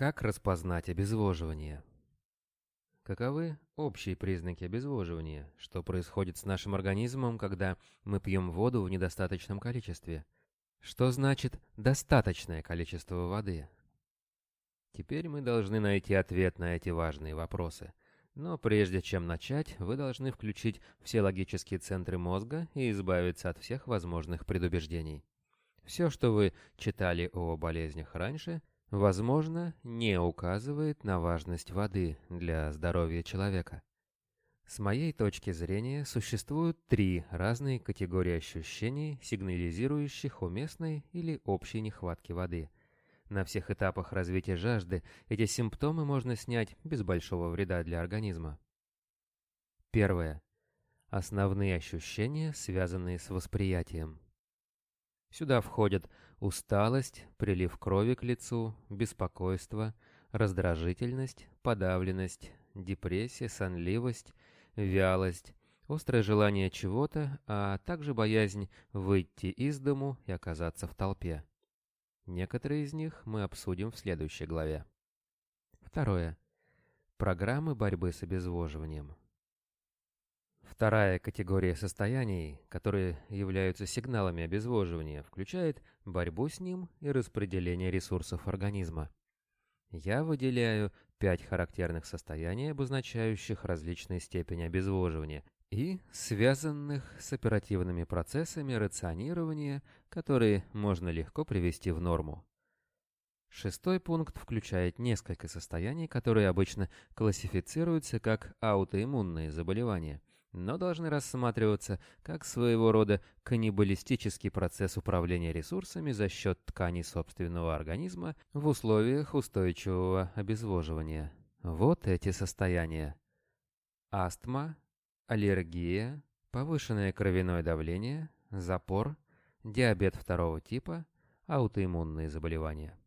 Как распознать обезвоживание? Каковы общие признаки обезвоживания? Что происходит с нашим организмом, когда мы пьем воду в недостаточном количестве? Что значит «достаточное количество воды»? Теперь мы должны найти ответ на эти важные вопросы. Но прежде чем начать, вы должны включить все логические центры мозга и избавиться от всех возможных предубеждений. Все, что вы читали о болезнях раньше, возможно, не указывает на важность воды для здоровья человека. С моей точки зрения, существуют три разные категории ощущений, сигнализирующих уместной или общей нехватке воды. На всех этапах развития жажды эти симптомы можно снять без большого вреда для организма. Первое. Основные ощущения, связанные с восприятием. Сюда входят усталость, прилив крови к лицу, беспокойство, раздражительность, подавленность, депрессия, сонливость, вялость, острое желание чего-то, а также боязнь выйти из дому и оказаться в толпе. Некоторые из них мы обсудим в следующей главе. Второе. Программы борьбы с обезвоживанием. Вторая категория состояний, которые являются сигналами обезвоживания, включает борьбу с ним и распределение ресурсов организма. Я выделяю пять характерных состояний, обозначающих различные степени обезвоживания и связанных с оперативными процессами рационирования, которые можно легко привести в норму. Шестой пункт включает несколько состояний, которые обычно классифицируются как аутоиммунные заболевания – но должны рассматриваться как своего рода каннибалистический процесс управления ресурсами за счет тканей собственного организма в условиях устойчивого обезвоживания. Вот эти состояния. Астма, аллергия, повышенное кровяное давление, запор, диабет второго типа, аутоиммунные заболевания.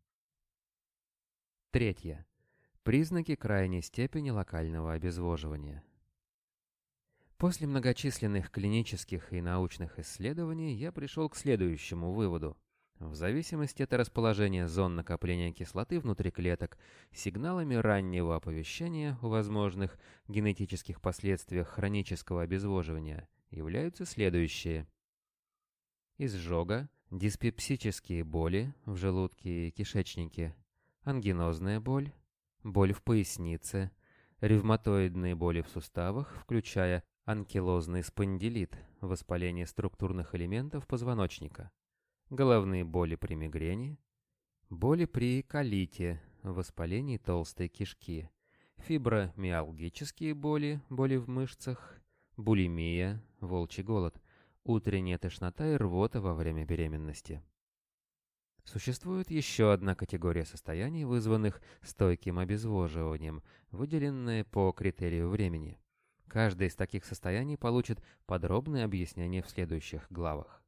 Третье. Признаки крайней степени локального обезвоживания. После многочисленных клинических и научных исследований я пришел к следующему выводу. В зависимости от расположения зон накопления кислоты внутри клеток, сигналами раннего оповещения о возможных генетических последствиях хронического обезвоживания являются следующие. Изжога, диспепсические боли в желудке и кишечнике, ангинозная боль, боль в пояснице, ревматоидные боли в суставах, включая анкилозный спондилит, воспаление структурных элементов позвоночника, головные боли при мигрени, боли при колите, воспалении толстой кишки, фибромиалгические боли, боли в мышцах, булимия, волчий голод, утренняя тошнота и рвота во время беременности. Существует еще одна категория состояний, вызванных стойким обезвоживанием, выделенная по критерию времени. Каждое из таких состояний получит подробное объяснение в следующих главах.